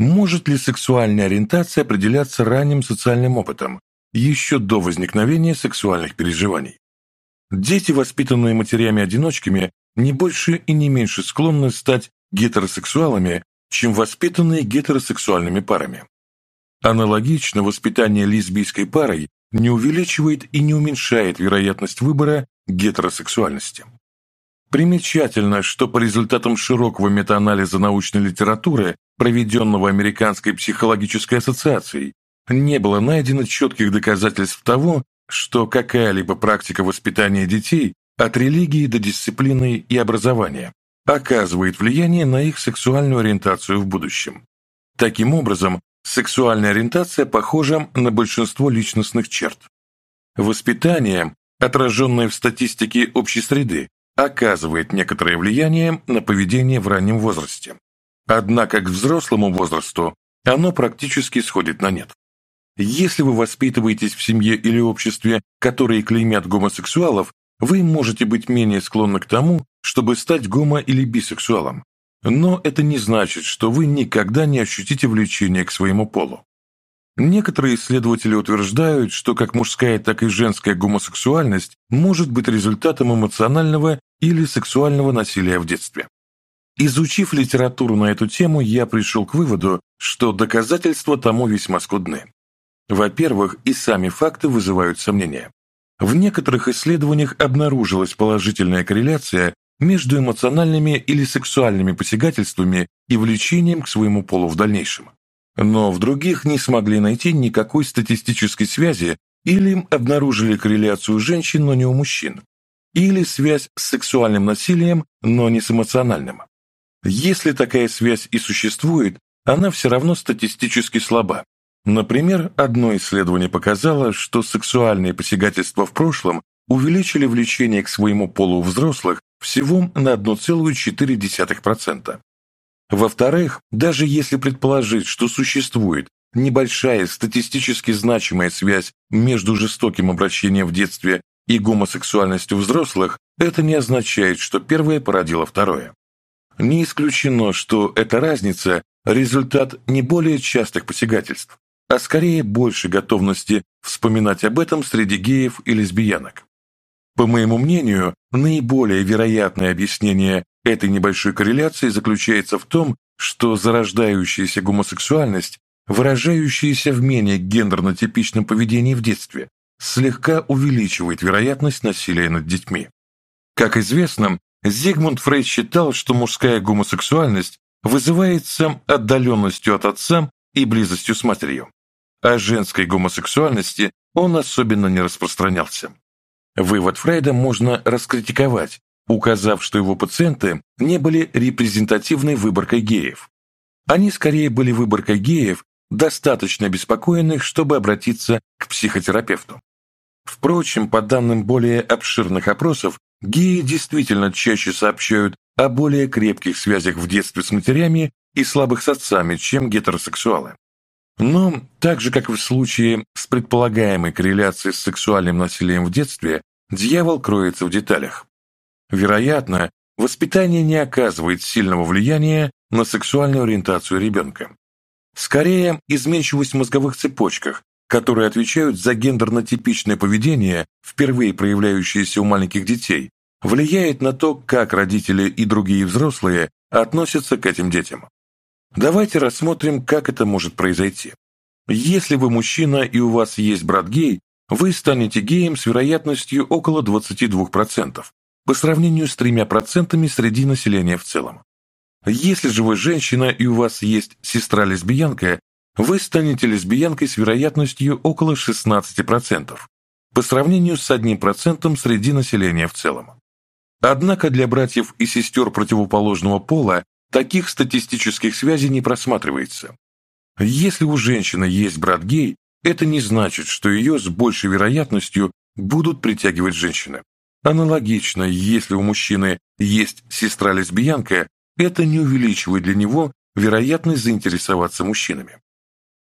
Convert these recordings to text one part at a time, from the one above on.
Может ли сексуальная ориентация определяться ранним социальным опытом, еще до возникновения сексуальных переживаний? Дети, воспитанные матерями-одиночками, не больше и не меньше склонны стать гетеросексуалами, чем воспитанные гетеросексуальными парами. Аналогично воспитание лесбийской парой не увеличивает и не уменьшает вероятность выбора гетеросексуальности. Примечательно, что по результатам широкого метаанализа научной литературы проведенного Американской психологической ассоциацией, не было найдено четких доказательств того, что какая-либо практика воспитания детей от религии до дисциплины и образования оказывает влияние на их сексуальную ориентацию в будущем. Таким образом, сексуальная ориентация похожа на большинство личностных черт. Воспитание, отраженное в статистике общей среды, оказывает некоторое влияние на поведение в раннем возрасте. Однако к взрослому возрасту оно практически сходит на нет. Если вы воспитываетесь в семье или обществе, которые клеймят гомосексуалов, вы можете быть менее склонны к тому, чтобы стать гомо- или бисексуалом. Но это не значит, что вы никогда не ощутите влечение к своему полу. Некоторые исследователи утверждают, что как мужская, так и женская гомосексуальность может быть результатом эмоционального или сексуального насилия в детстве изучив литературу на эту тему, я пришел к выводу, что доказательства тому весьма скудны. Во-первых, и сами факты вызывают сомнения. В некоторых исследованиях обнаружилась положительная корреляция между эмоциональными или сексуальными посягательствами и влечением к своему полу в дальнейшем. Но в других не смогли найти никакой статистической связи или обнаружили корреляцию женщин, но не у мужчин, или связь с сексуальным насилием, но не с эмоциональным. Если такая связь и существует, она все равно статистически слаба. Например, одно исследование показало, что сексуальные посягательства в прошлом увеличили влечение к своему полу у взрослых всего на 1,4%. Во-вторых, даже если предположить, что существует небольшая статистически значимая связь между жестоким обращением в детстве и гомосексуальностью взрослых, это не означает, что первое породило второе не исключено, что эта разница – результат не более частых посягательств, а скорее больше готовности вспоминать об этом среди геев и лесбиянок. По моему мнению, наиболее вероятное объяснение этой небольшой корреляции заключается в том, что зарождающаяся гомосексуальность, выражающаяся в менее гендерно-типичном поведении в детстве, слегка увеличивает вероятность насилия над детьми. Как известно, Зигмунд Фрейд считал, что мужская гомосексуальность вызывается отдаленностью от отца и близостью с матерью. О женской гомосексуальности он особенно не распространялся. Вывод Фрейда можно раскритиковать, указав, что его пациенты не были репрезентативной выборкой геев. Они скорее были выборкой геев, достаточно обеспокоенных, чтобы обратиться к психотерапевту. Впрочем, по данным более обширных опросов, Геи действительно чаще сообщают о более крепких связях в детстве с матерями и слабых с отцами, чем гетеросексуалы. Но, так же как и в случае с предполагаемой корреляцией с сексуальным насилием в детстве, дьявол кроется в деталях. Вероятно, воспитание не оказывает сильного влияния на сексуальную ориентацию ребенка. Скорее, изменчивость в мозговых цепочках которые отвечают за гендерно-типичное поведение, впервые проявляющееся у маленьких детей, влияет на то, как родители и другие взрослые относятся к этим детям. Давайте рассмотрим, как это может произойти. Если вы мужчина и у вас есть брат гей, вы станете геем с вероятностью около 22% по сравнению с 3% среди населения в целом. Если же вы женщина и у вас есть сестра-лесбиянка, вы станете лесбиянкой с вероятностью около 16%, по сравнению с 1% среди населения в целом. Однако для братьев и сестер противоположного пола Таких статистических связей не просматривается. Если у женщины есть брат гей, это не значит, что ее с большей вероятностью будут притягивать женщины. Аналогично, если у мужчины есть сестра-лесбиянка, это не увеличивает для него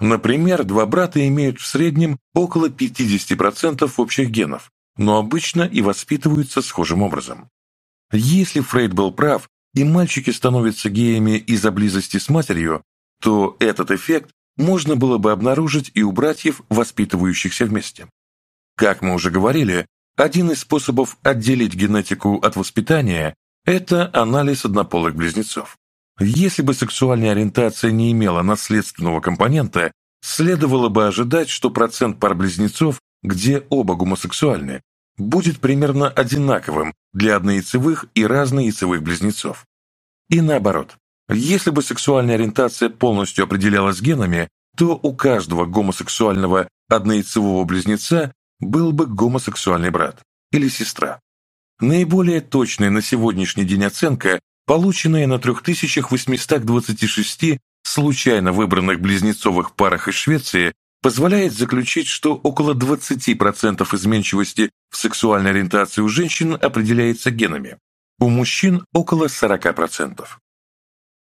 Например, два брата имеют в среднем около 50% общих генов, но обычно и воспитываются схожим образом. Если Фрейд был прав, и мальчики становятся геями из-за близости с матерью, то этот эффект можно было бы обнаружить и у братьев, воспитывающихся вместе. Как мы уже говорили, один из способов отделить генетику от воспитания – это анализ однополых близнецов. Если бы сексуальная ориентация не имела наследственного компонента, следовало бы ожидать, что процент пар близнецов, где оба гомосексуальны, будет примерно одинаковым для однояйцевых и разнояйцевых близнецов. И наоборот, если бы сексуальная ориентация полностью определялась генами, то у каждого гомосексуального однояйцевого близнеца был бы гомосексуальный брат или сестра. Наиболее точная на сегодняшний день оценка полученные на 3826 случайно выбранных близнецовых парах из Швеции, позволяет заключить, что около 20% изменчивости в сексуальной ориентации у женщин определяется генами, у мужчин около 40%.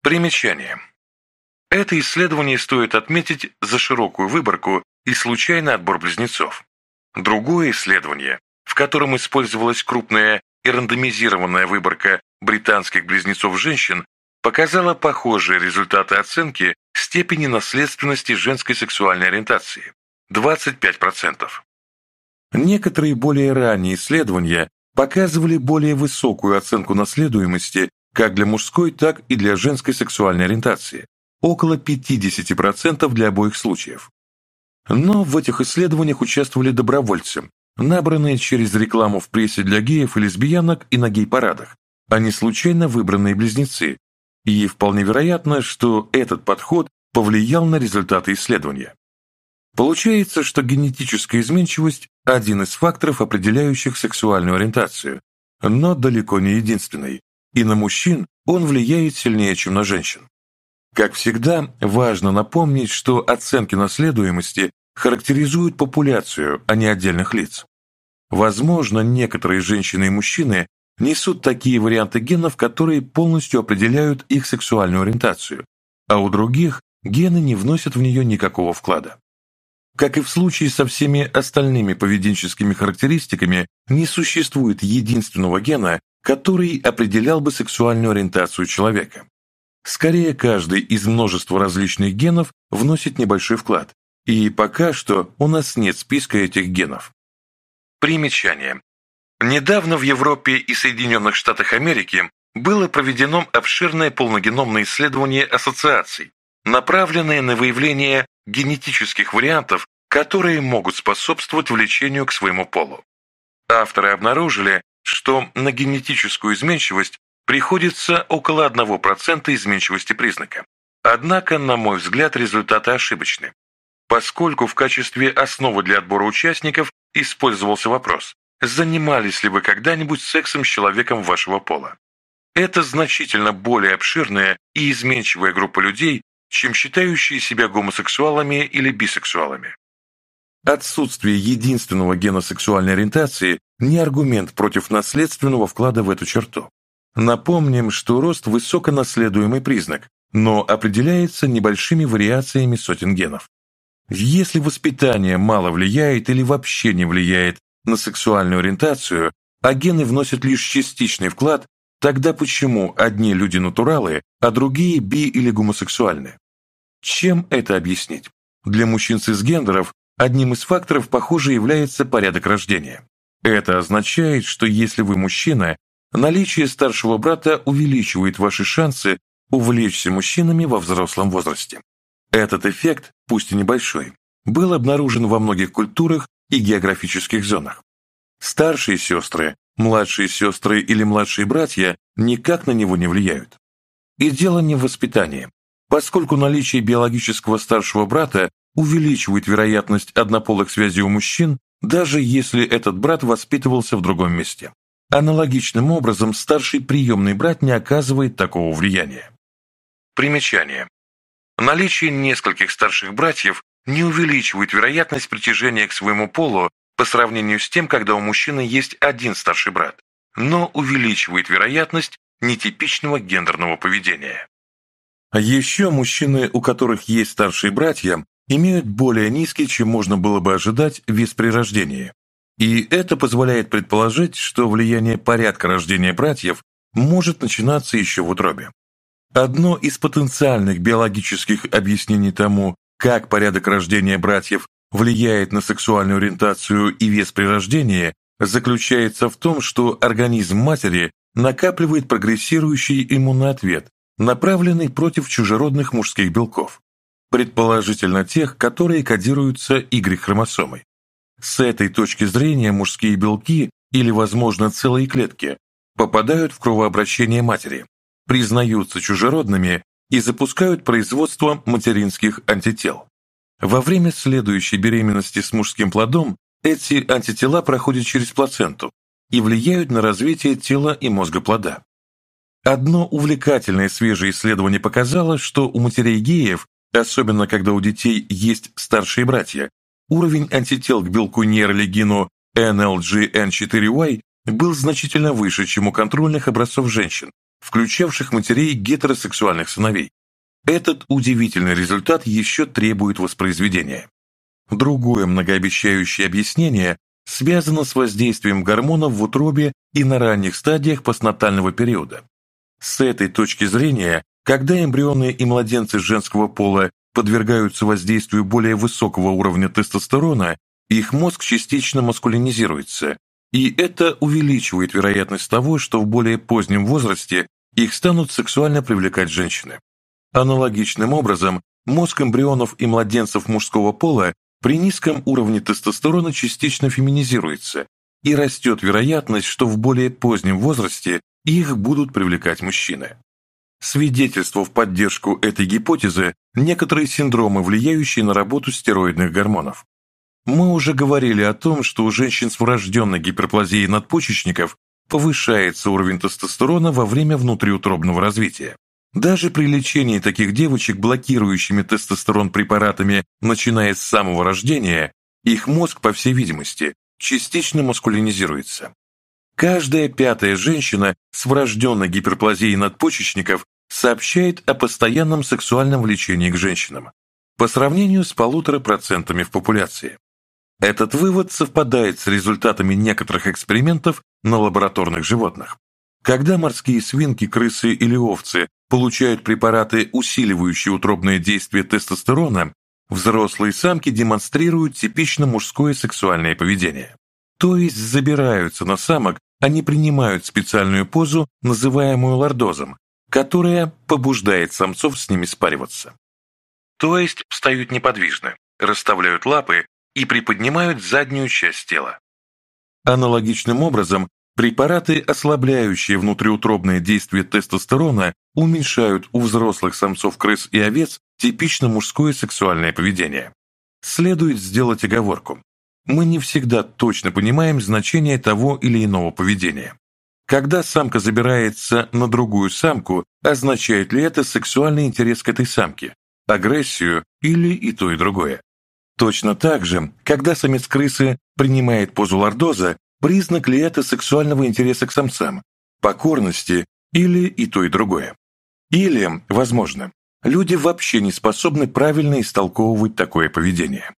Примечание. Это исследование стоит отметить за широкую выборку и случайный отбор близнецов. Другое исследование, в котором использовалась крупная и рандомизированная выборка британских близнецов женщин показала похожие результаты оценки степени наследственности женской сексуальной ориентации – 25%. Некоторые более ранние исследования показывали более высокую оценку наследуемости как для мужской, так и для женской сексуальной ориентации – около 50% для обоих случаев. Но в этих исследованиях участвовали добровольцы, набранные через рекламу в прессе для геев и лесбиянок и на гей-парадах, а не случайно выбранные близнецы, и вполне вероятно, что этот подход повлиял на результаты исследования. Получается, что генетическая изменчивость – один из факторов, определяющих сексуальную ориентацию, но далеко не единственный, и на мужчин он влияет сильнее, чем на женщин. Как всегда, важно напомнить, что оценки наследуемости характеризуют популяцию, а не отдельных лиц. Возможно, некоторые женщины и мужчины несут такие варианты генов, которые полностью определяют их сексуальную ориентацию, а у других гены не вносят в нее никакого вклада. Как и в случае со всеми остальными поведенческими характеристиками, не существует единственного гена, который определял бы сексуальную ориентацию человека. Скорее, каждый из множества различных генов вносит небольшой вклад, и пока что у нас нет списка этих генов. Примечание. Недавно в Европе и Соединенных Штатах Америки было проведено обширное полногеномное исследование ассоциаций, направленное на выявление генетических вариантов, которые могут способствовать влечению к своему полу. Авторы обнаружили, что на генетическую изменчивость приходится около 1% изменчивости признака. Однако, на мой взгляд, результаты ошибочны поскольку в качестве основы для отбора участников использовался вопрос, занимались ли вы когда-нибудь сексом с человеком вашего пола. Это значительно более обширная и изменчивая группа людей, чем считающие себя гомосексуалами или бисексуалами. Отсутствие единственного гена сексуальной ориентации не аргумент против наследственного вклада в эту черту. Напомним, что рост высоконаследуемый признак, но определяется небольшими вариациями сотен генов. Если воспитание мало влияет или вообще не влияет на сексуальную ориентацию, а гены вносят лишь частичный вклад, тогда почему одни люди натуралы, а другие би- или гомосексуальны? Чем это объяснить? Для мужчин цисгендеров одним из факторов, похоже, является порядок рождения. Это означает, что если вы мужчина, наличие старшего брата увеличивает ваши шансы увлечься мужчинами во взрослом возрасте. Этот эффект, пусть и небольшой, был обнаружен во многих культурах и географических зонах. Старшие сестры, младшие сестры или младшие братья никак на него не влияют. И дело не в воспитании, поскольку наличие биологического старшего брата увеличивает вероятность однополых связей у мужчин, даже если этот брат воспитывался в другом месте. Аналогичным образом старший приемный брат не оказывает такого влияния. Примечание. Наличие нескольких старших братьев не увеличивает вероятность притяжения к своему полу по сравнению с тем, когда у мужчины есть один старший брат, но увеличивает вероятность нетипичного гендерного поведения. А еще мужчины, у которых есть старшие братья, имеют более низкий, чем можно было бы ожидать, вес при рождении. И это позволяет предположить, что влияние порядка рождения братьев может начинаться еще в утробе. Одно из потенциальных биологических объяснений тому, как порядок рождения братьев влияет на сексуальную ориентацию и вес при рождении, заключается в том, что организм матери накапливает прогрессирующий иммунный ответ, направленный против чужеродных мужских белков, предположительно тех, которые кодируются Y-хромосомой. С этой точки зрения мужские белки или, возможно, целые клетки попадают в кровообращение матери, признаются чужеродными и запускают производство материнских антител. Во время следующей беременности с мужским плодом эти антитела проходят через плаценту и влияют на развитие тела и мозга плода. Одно увлекательное свежее исследование показало, что у матерей геев, особенно когда у детей есть старшие братья, уровень антител к белку нейролигину NLGN4Y был значительно выше, чем у контрольных образцов женщин, включавших матерей гетеросексуальных сыновей. Этот удивительный результат еще требует воспроизведения. Другое многообещающее объяснение связано с воздействием гормонов в утробе и на ранних стадиях постнатального периода. С этой точки зрения, когда эмбрионы и младенцы женского пола подвергаются воздействию более высокого уровня тестостерона, их мозг частично маскулинизируется, и это увеличивает вероятность того, что в более позднем возрасте их станут сексуально привлекать женщины. Аналогичным образом, мозг эмбрионов и младенцев мужского пола при низком уровне тестостерона частично феминизируется, и растет вероятность, что в более позднем возрасте их будут привлекать мужчины. Свидетельство в поддержку этой гипотезы – некоторые синдромы, влияющие на работу стероидных гормонов. Мы уже говорили о том, что у женщин с врожденной гиперплазией надпочечников повышается уровень тестостерона во время внутриутробного развития. Даже при лечении таких девочек блокирующими тестостерон препаратами, начиная с самого рождения, их мозг, по всей видимости, частично маскулинизируется. Каждая пятая женщина с врожденной гиперплазией надпочечников сообщает о постоянном сексуальном влечении к женщинам по сравнению с полутора процентами в популяции. Этот вывод совпадает с результатами некоторых экспериментов на лабораторных животных. Когда морские свинки, крысы или овцы получают препараты, усиливающие утробное действие тестостерона, взрослые самки демонстрируют типично мужское сексуальное поведение. То есть забираются на самок, они а принимают специальную позу, называемую лордозом, которая побуждает самцов с ними спариваться. То есть встают неподвижно, расставляют лапы и приподнимают заднюю часть тела. Аналогичным образом, препараты, ослабляющие внутриутробное действие тестостерона, уменьшают у взрослых самцов крыс и овец типично мужское сексуальное поведение. Следует сделать оговорку. Мы не всегда точно понимаем значение того или иного поведения. Когда самка забирается на другую самку, означает ли это сексуальный интерес к этой самке, агрессию или и то и другое? Точно так же, когда самец крысы принимает позу лордоза, признак ли это сексуального интереса к самцам, покорности или и то, и другое. Или, возможно, люди вообще не способны правильно истолковывать такое поведение.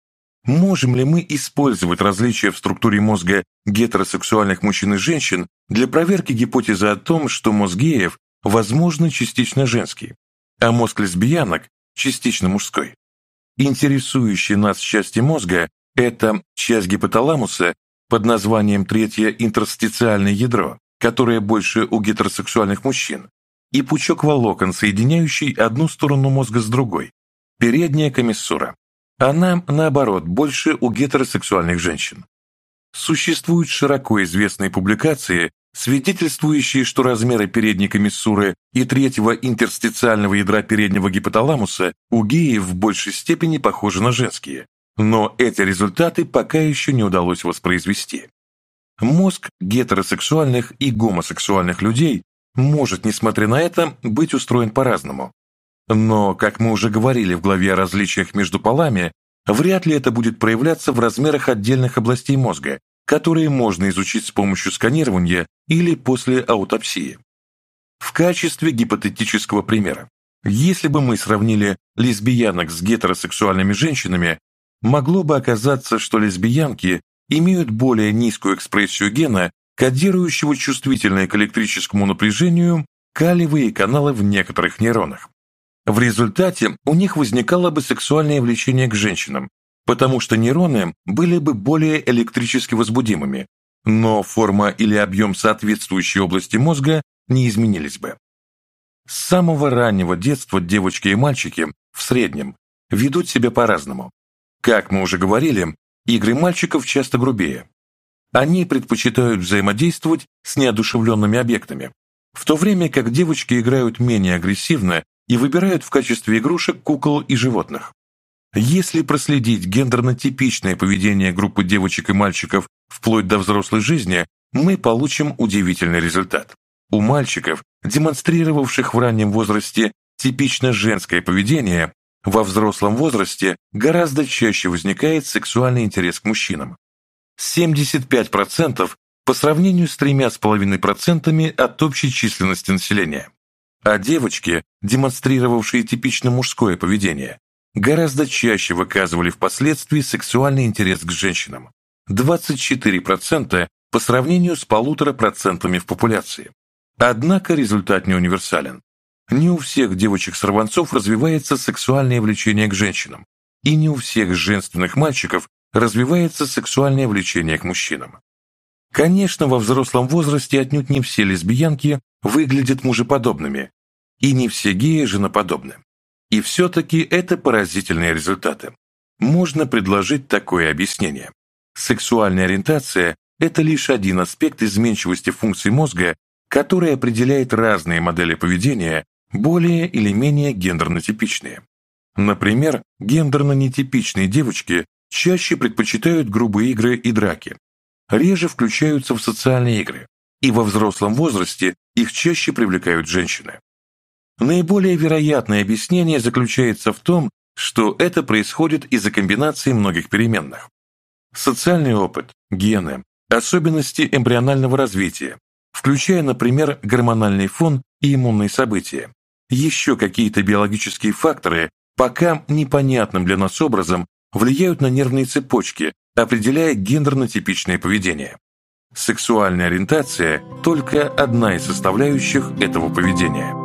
Можем ли мы использовать различия в структуре мозга гетеросексуальных мужчин и женщин для проверки гипотезы о том, что мозг геев, возможно, частично женский, а мозг лесбиянок частично мужской? Интересующая нас части мозга – это часть гипоталамуса под названием третье интерстициальное ядро, которое больше у гетеросексуальных мужчин, и пучок волокон, соединяющий одну сторону мозга с другой – передняя комиссура. Она, наоборот, больше у гетеросексуальных женщин. Существуют широко известные публикации свидетельствующие, что размеры передней комиссуры и третьего интерстициального ядра переднего гипоталамуса у геев в большей степени похожи на женские, но эти результаты пока еще не удалось воспроизвести. Мозг гетеросексуальных и гомосексуальных людей может, несмотря на это, быть устроен по-разному. Но, как мы уже говорили в главе о различиях между полами, вряд ли это будет проявляться в размерах отдельных областей мозга, которые можно изучить с помощью сканирования или после аутопсии. В качестве гипотетического примера, если бы мы сравнили лесбиянок с гетеросексуальными женщинами, могло бы оказаться, что лесбиянки имеют более низкую экспрессию гена, кодирующего чувствительные к электрическому напряжению калиевые каналы в некоторых нейронах. В результате у них возникало бы сексуальное влечение к женщинам, потому что нейроны были бы более электрически возбудимыми, но форма или объем соответствующей области мозга не изменились бы. С самого раннего детства девочки и мальчики в среднем ведут себя по-разному. Как мы уже говорили, игры мальчиков часто грубее. Они предпочитают взаимодействовать с неодушевленными объектами, в то время как девочки играют менее агрессивно и выбирают в качестве игрушек кукол и животных. Если проследить гендерно-типичное поведение группы девочек и мальчиков вплоть до взрослой жизни, мы получим удивительный результат. У мальчиков, демонстрировавших в раннем возрасте типично женское поведение, во взрослом возрасте гораздо чаще возникает сексуальный интерес к мужчинам. 75% по сравнению с 3,5% от общей численности населения. А девочки, демонстрировавшие типично мужское поведение, гораздо чаще выказывали впоследствии сексуальный интерес к женщинам – 24% по сравнению с полутора процентами в популяции. Однако результат не универсален. Не у всех девочек-сорванцов развивается сексуальное влечение к женщинам, и не у всех женственных мальчиков развивается сексуальное влечение к мужчинам. Конечно, во взрослом возрасте отнюдь не все лесбиянки выглядят мужеподобными, и не все геи женоподобны. И все-таки это поразительные результаты. Можно предложить такое объяснение. Сексуальная ориентация – это лишь один аспект изменчивости функций мозга, который определяет разные модели поведения, более или менее гендерно-типичные. Например, гендерно-нетипичные девочки чаще предпочитают грубые игры и драки, реже включаются в социальные игры, и во взрослом возрасте их чаще привлекают женщины. Наиболее вероятное объяснение заключается в том, что это происходит из-за комбинации многих переменных. Социальный опыт, гены, особенности эмбрионального развития, включая, например, гормональный фон и иммунные события, еще какие-то биологические факторы, пока непонятным для нас образом, влияют на нервные цепочки, определяя гендерно-типичное поведение. Сексуальная ориентация – только одна из составляющих этого поведения –